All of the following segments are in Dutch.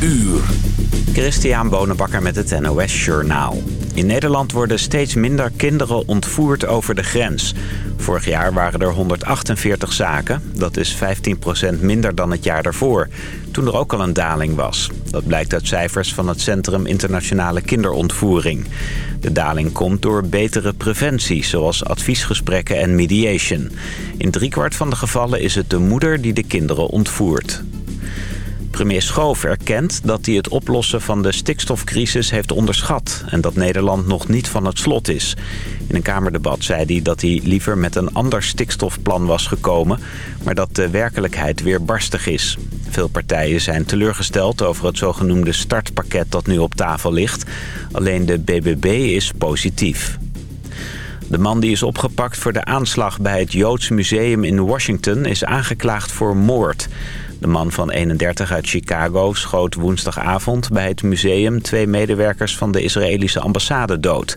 uur. Christian Bonenbakker met het NOS Journaal. In Nederland worden steeds minder kinderen ontvoerd over de grens. Vorig jaar waren er 148 zaken. Dat is 15% minder dan het jaar daarvoor, toen er ook al een daling was. Dat blijkt uit cijfers van het Centrum Internationale Kinderontvoering. De daling komt door betere preventie, zoals adviesgesprekken en mediation. In driekwart van de gevallen is het de moeder die de kinderen ontvoert. Premier Schoof erkent dat hij het oplossen van de stikstofcrisis heeft onderschat... en dat Nederland nog niet van het slot is. In een Kamerdebat zei hij dat hij liever met een ander stikstofplan was gekomen... maar dat de werkelijkheid weer barstig is. Veel partijen zijn teleurgesteld over het zogenoemde startpakket dat nu op tafel ligt. Alleen de BBB is positief. De man die is opgepakt voor de aanslag bij het Joods Museum in Washington... is aangeklaagd voor moord... De man van 31 uit Chicago schoot woensdagavond bij het museum... twee medewerkers van de Israëlische ambassade dood.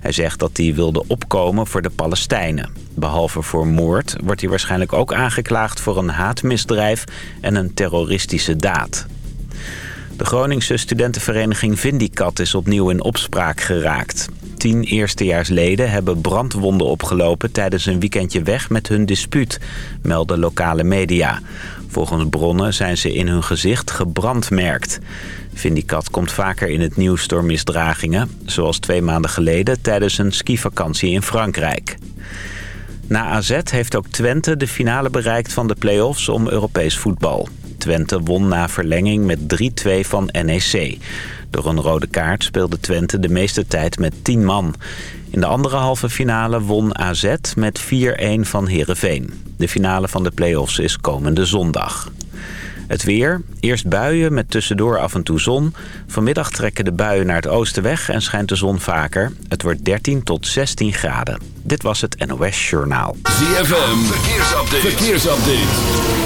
Hij zegt dat hij wilde opkomen voor de Palestijnen. Behalve voor moord wordt hij waarschijnlijk ook aangeklaagd... voor een haatmisdrijf en een terroristische daad. De Groningse studentenvereniging Vindicat is opnieuw in opspraak geraakt. Tien eerstejaarsleden hebben brandwonden opgelopen tijdens een weekendje weg met hun dispuut, melden lokale media. Volgens bronnen zijn ze in hun gezicht gebrandmerkt. Vindicat komt vaker in het nieuws door misdragingen... zoals twee maanden geleden tijdens een skivakantie in Frankrijk. Na AZ heeft ook Twente de finale bereikt van de play-offs om Europees voetbal. Twente won na verlenging met 3-2 van NEC. Door een rode kaart speelde Twente de meeste tijd met 10 man. In de andere halve finale won AZ met 4-1 van Heerenveen. De finale van de play-offs is komende zondag. Het weer. Eerst buien met tussendoor af en toe zon. Vanmiddag trekken de buien naar het oosten weg en schijnt de zon vaker. Het wordt 13 tot 16 graden. Dit was het NOS Journaal. ZFM. Verkeersupdate. Verkeersupdate.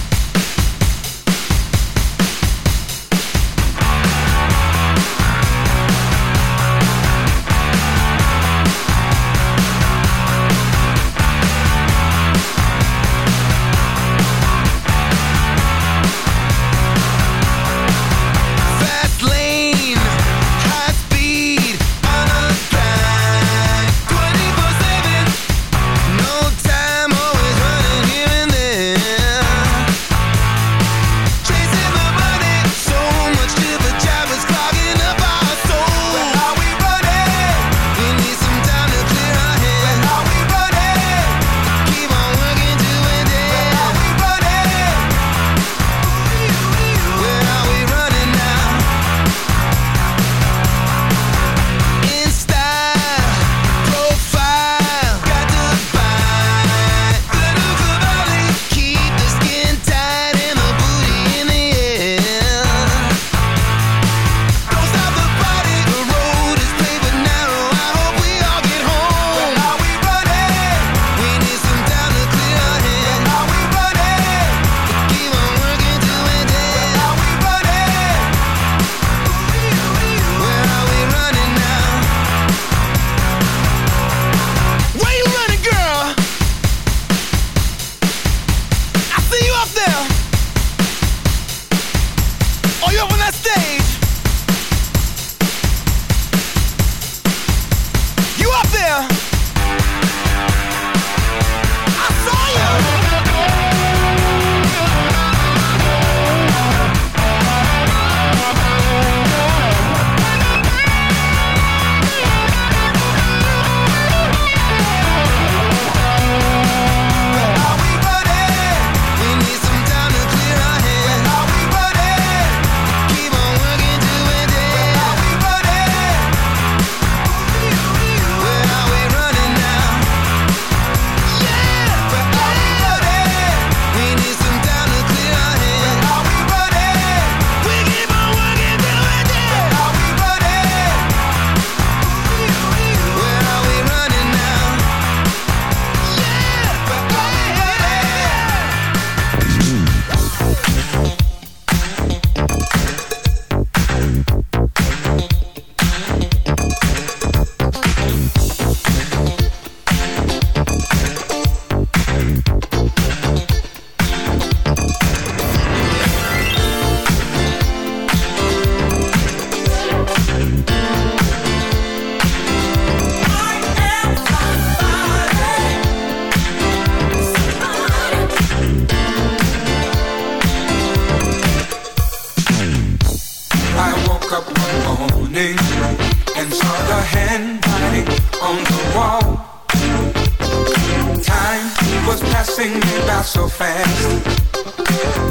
thing went by so fast.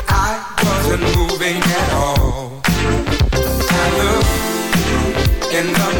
I wasn't moving at all. I look in the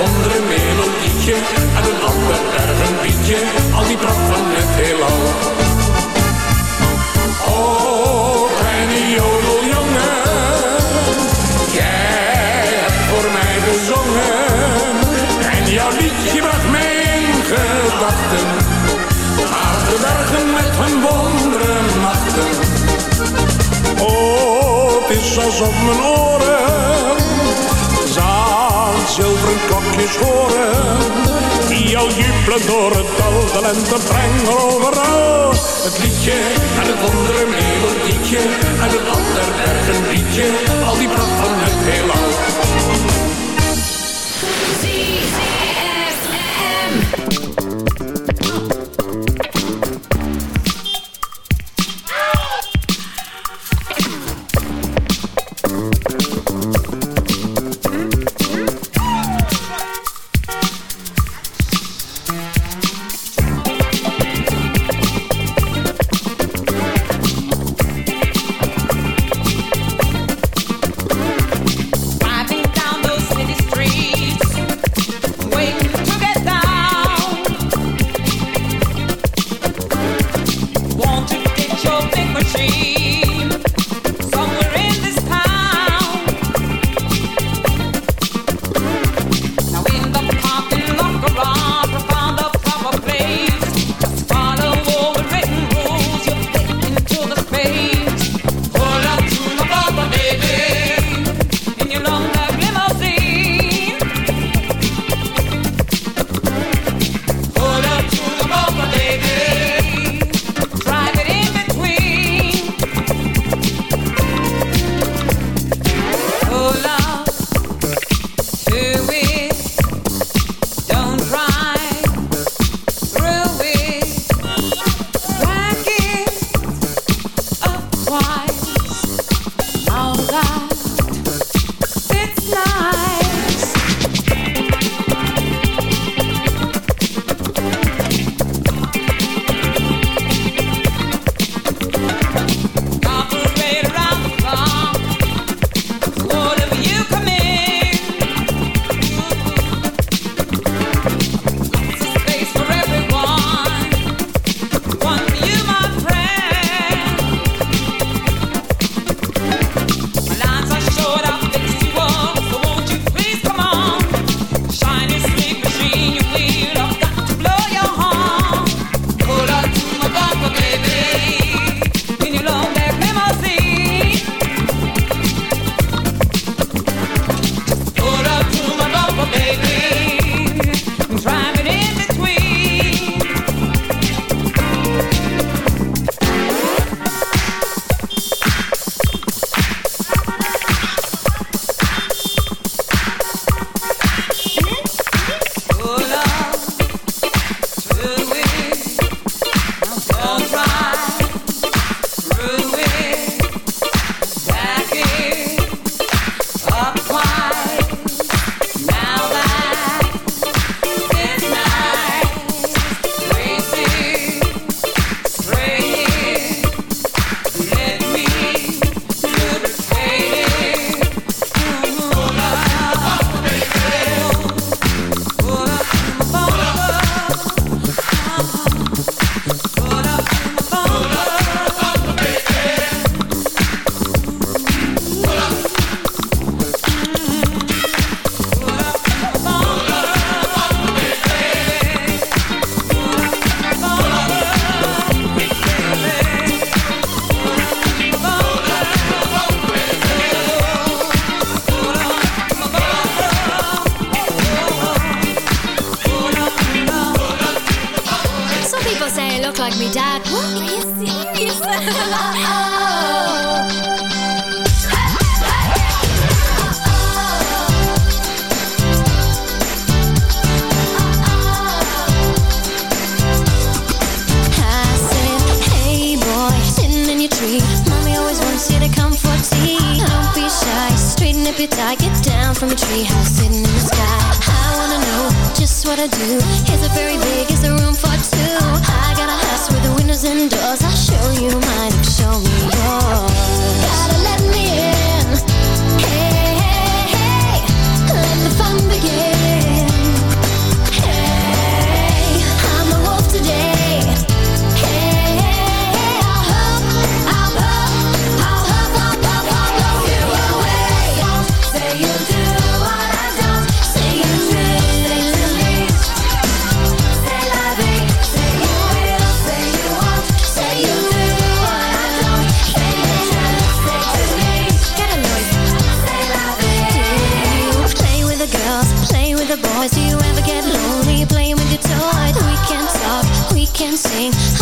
andere melodietje en een ander erg een liedje, al die pracht van het heelal. Oh, kleine jodeljongen, jij hebt voor mij gezongen en jouw liedje bracht mij in gedachten. Maar de met hun wonderen Is alsof mijn oren zaan zilveren klokjes horen. Die jou jubelen door het dal, de lente brengen overal. Het liedje en het andere melodietje en het ander berg liedje. Al die pracht van het heelal. Like me dad. What? Are you serious? Tree. Mommy always wants you to come for tea. Don't be shy, straighten up your tie. Get down from a tree house sitting in the sky. I wanna know just what I do. Is it very big? Is there room for closing doors, I'll show you my dancing.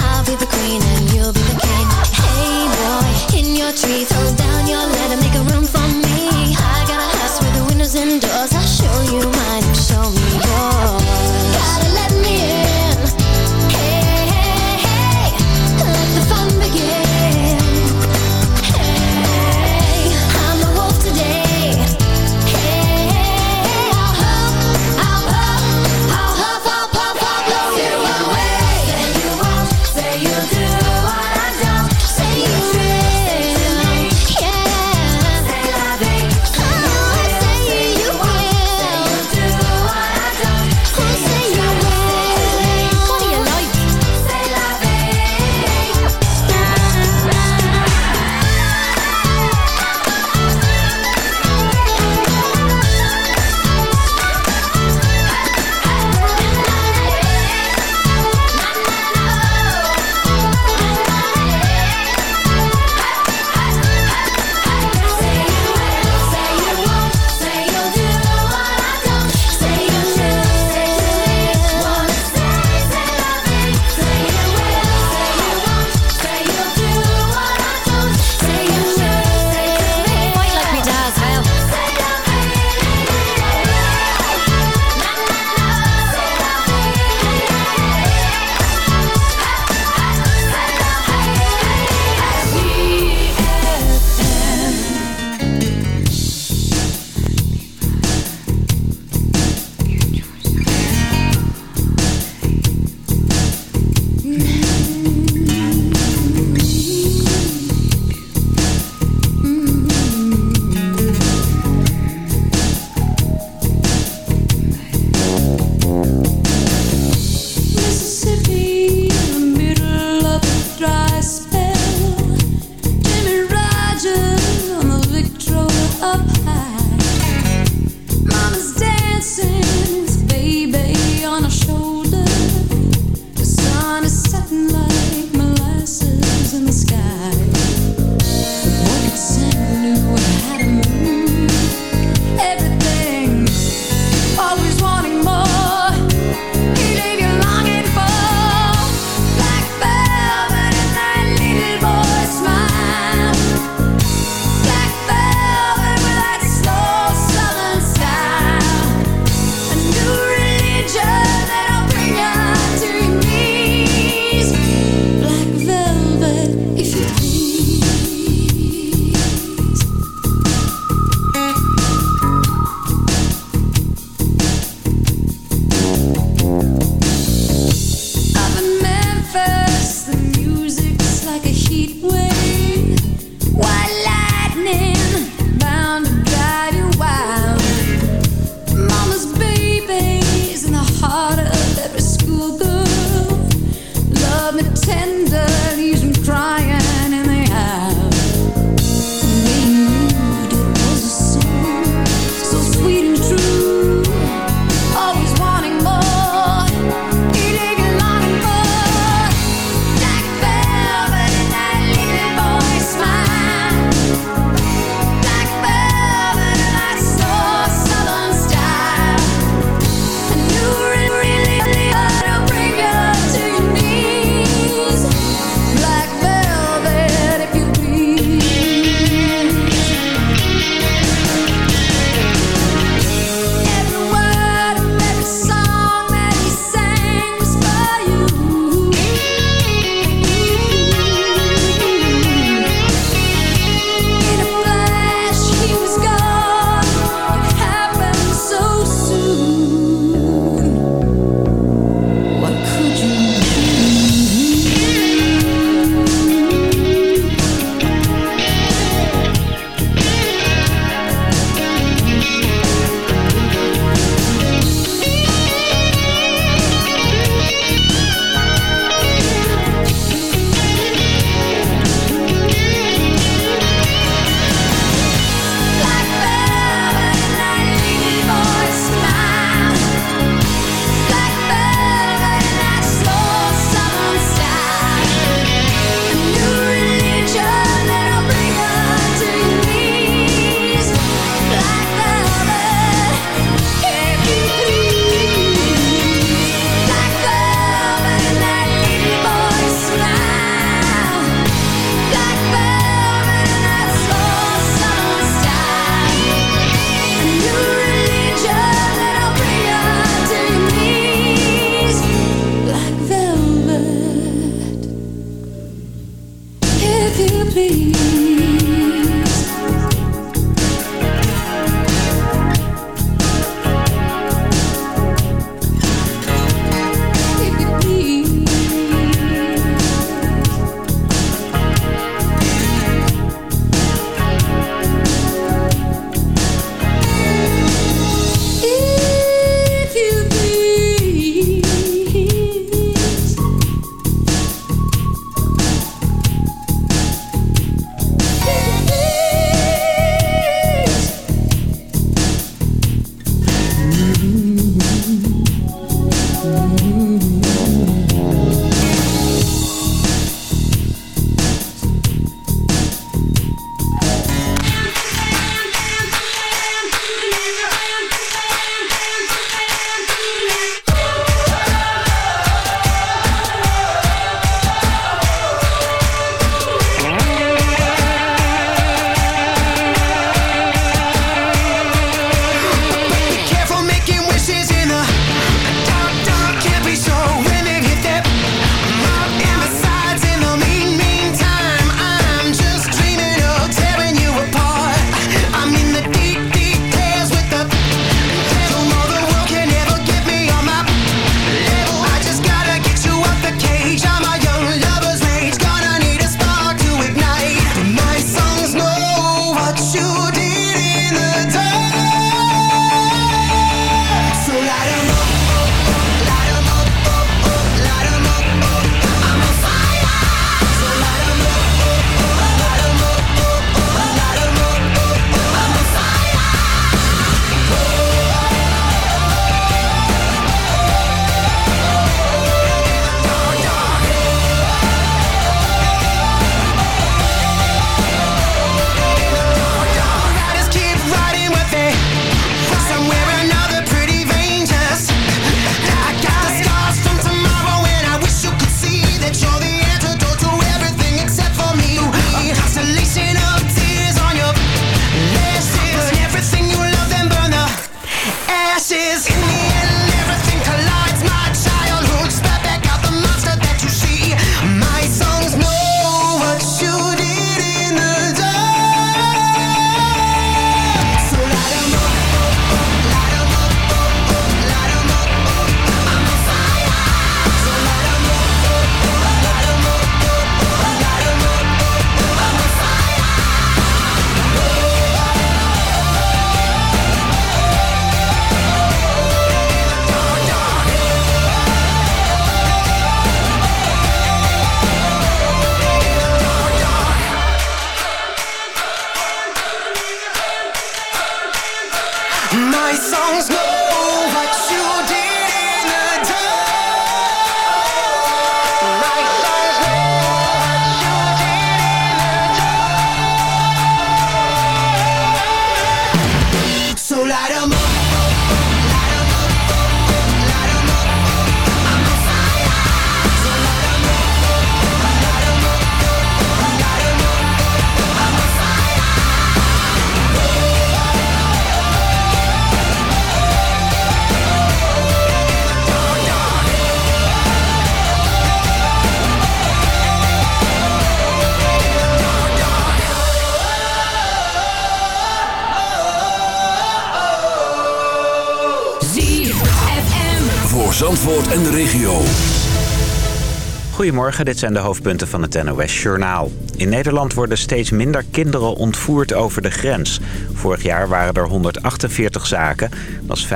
Goedemorgen, dit zijn de hoofdpunten van het NOS Journaal. In Nederland worden steeds minder kinderen ontvoerd over de grens. Vorig jaar waren er 148 zaken. Dat is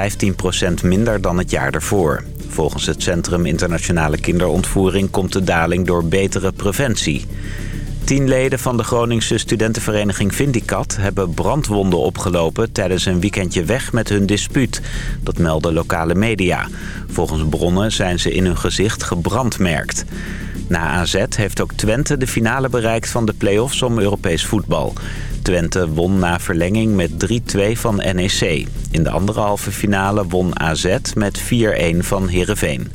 15% minder dan het jaar ervoor. Volgens het Centrum Internationale Kinderontvoering komt de daling door betere preventie. Tien leden van de Groningse studentenvereniging Vindicat hebben brandwonden opgelopen tijdens een weekendje weg met hun dispuut. Dat melden lokale media. Volgens bronnen zijn ze in hun gezicht gebrandmerkt. Na AZ heeft ook Twente de finale bereikt van de play-offs om Europees voetbal. Twente won na verlenging met 3-2 van NEC. In de andere halve finale won AZ met 4-1 van Heerenveen.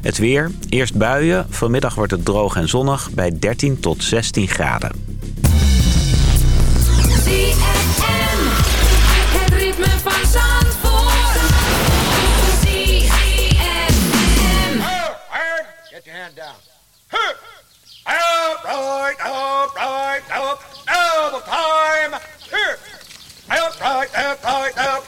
Het weer, eerst buien, vanmiddag wordt het droog en zonnig bij 13 tot 16 graden. ZFM. Het ritme van Zandvoort. ZFM. Get your hand down. Huh. Up, right, up, right, up, double time. Here. Up, right, up, right, up, right, up.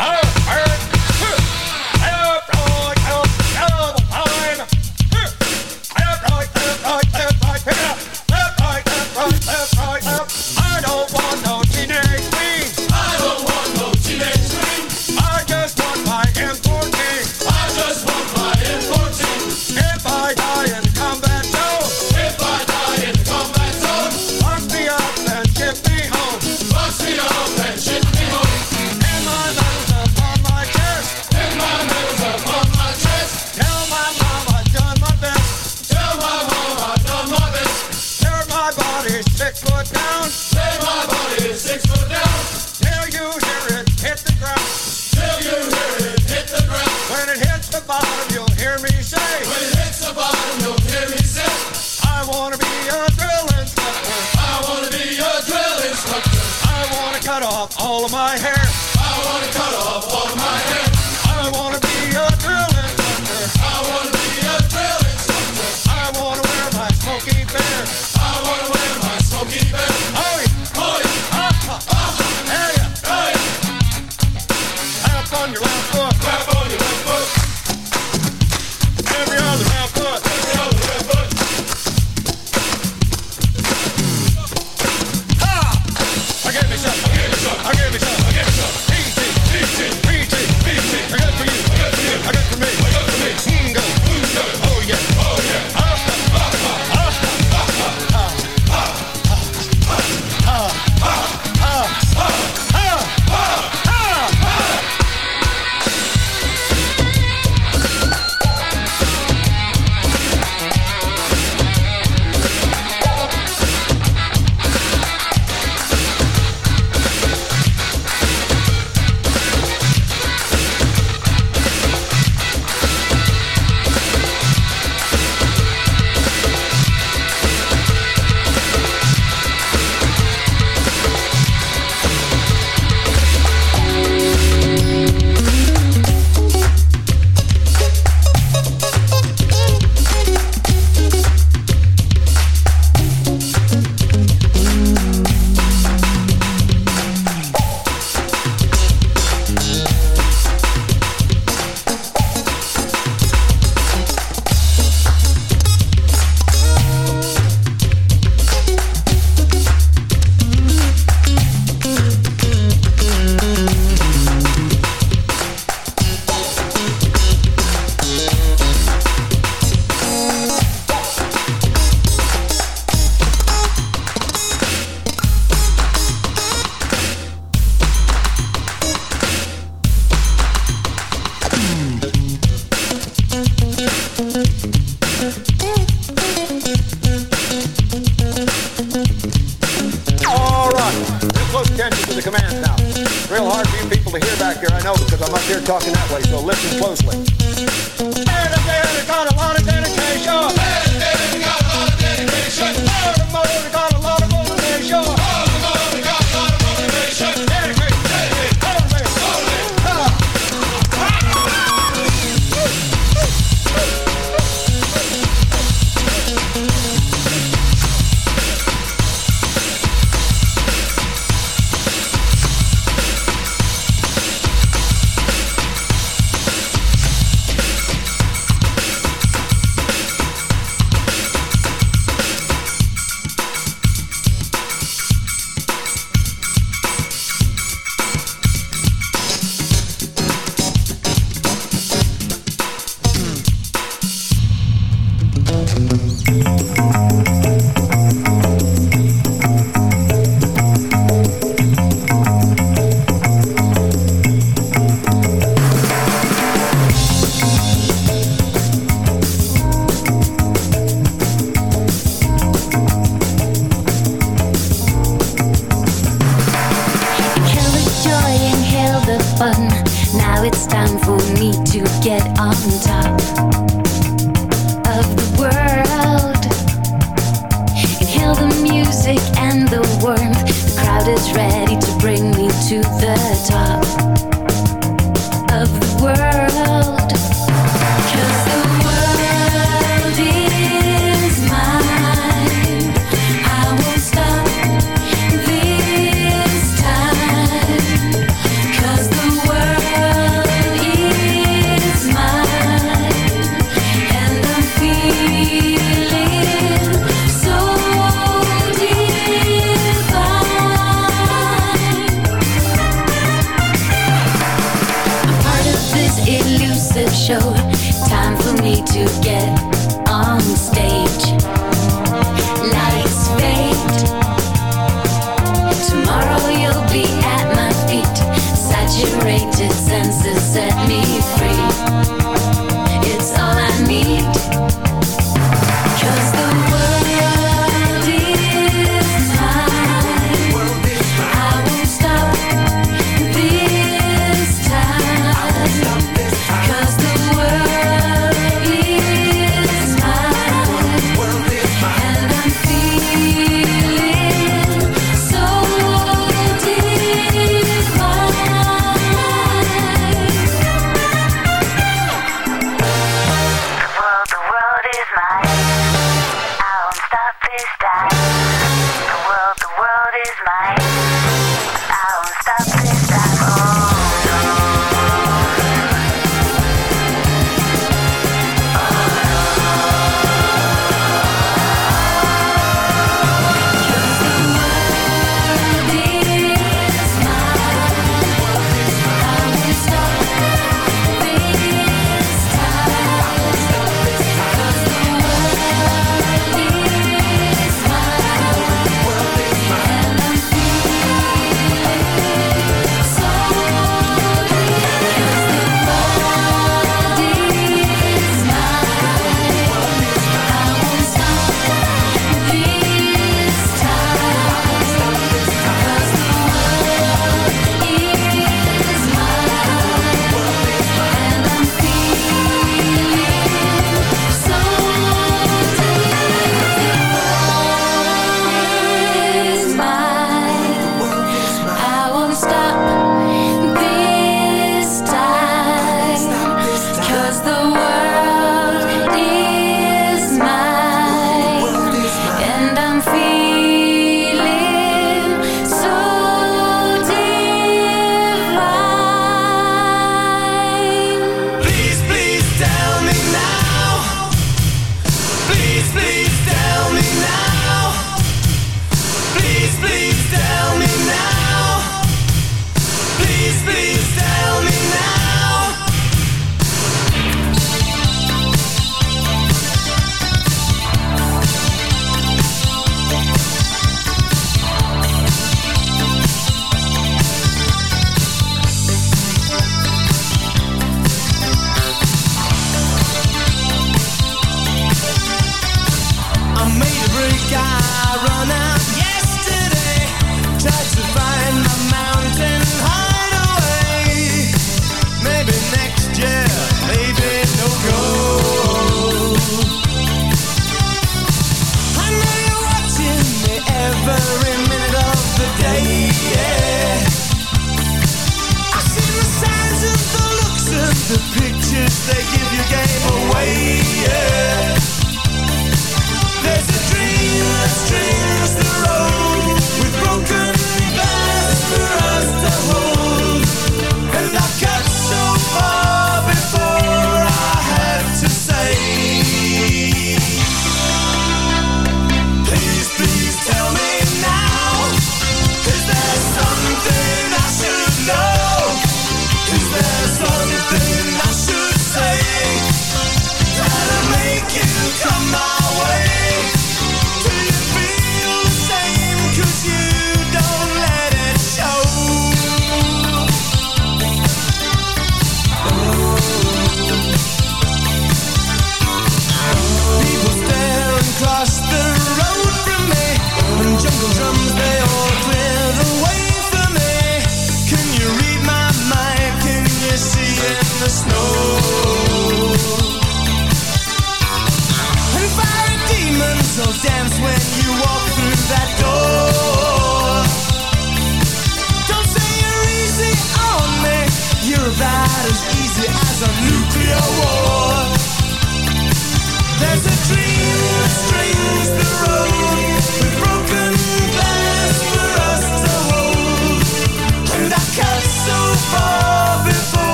Up, bird. Wanna be a drill instructor. I wanna be a drill instructor. I wanna cut off all of my hair. I wanna cut off all of my hair.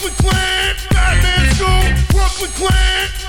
Brooklyn clan, Batman school, Brooklyn clan.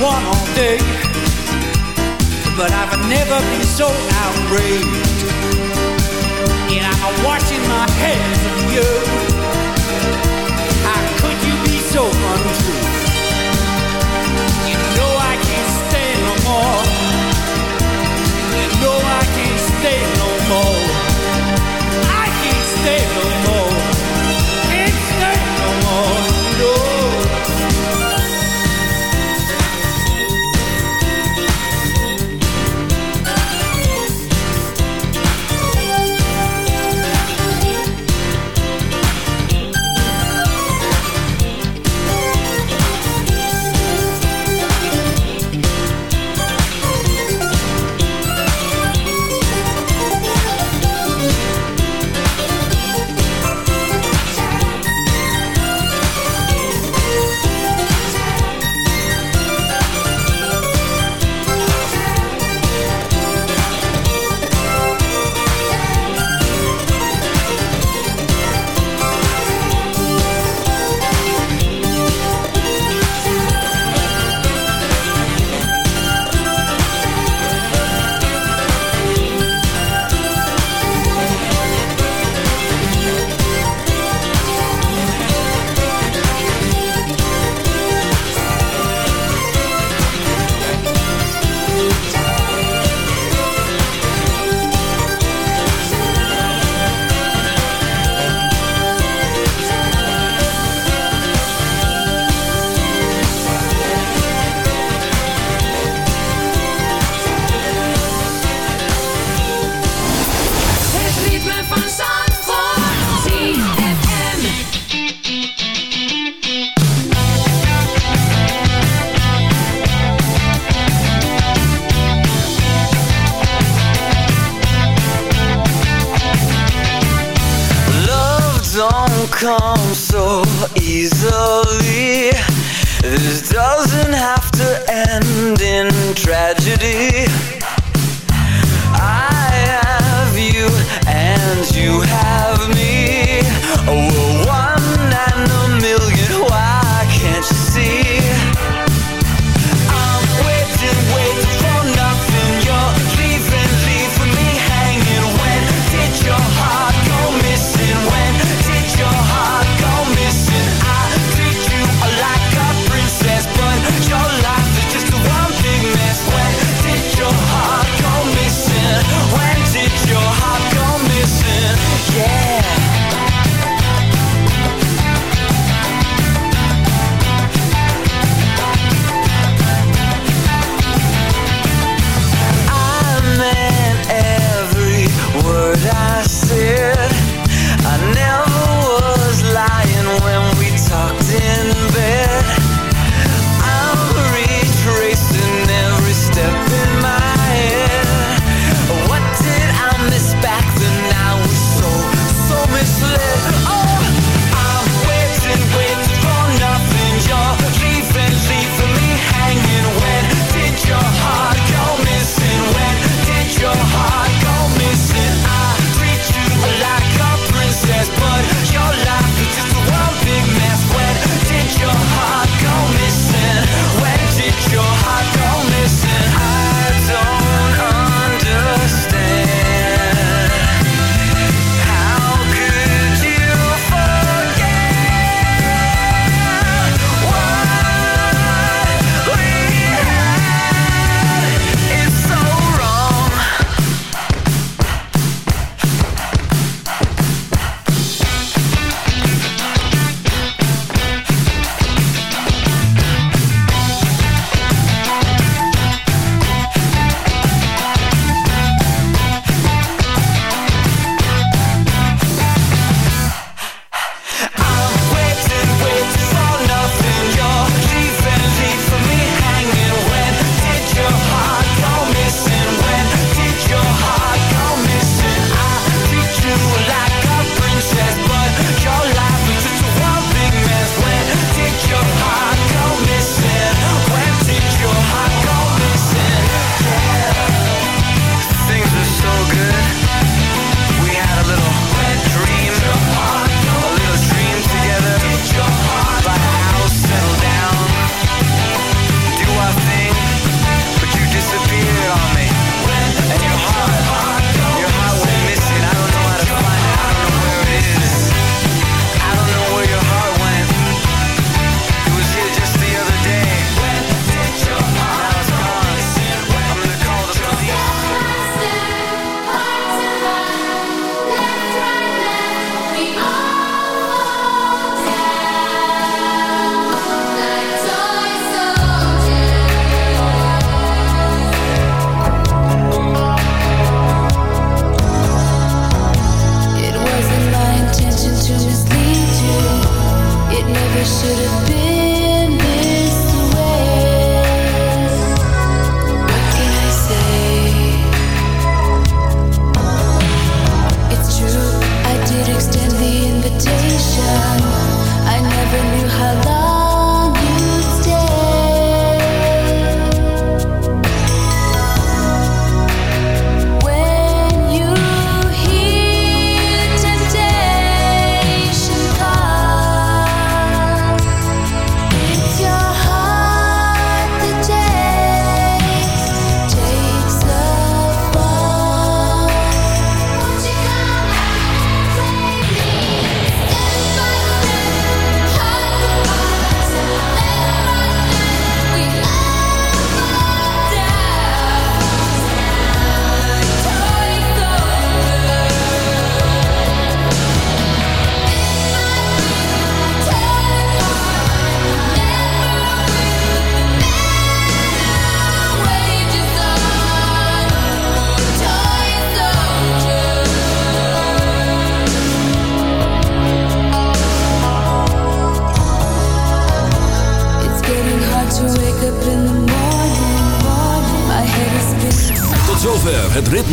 one all day. But I've never been so outraged. And I'm washing my hands of you. How could you be so untrue? You know I can't stay no more. You know I can't stay no more. I can't stay no more.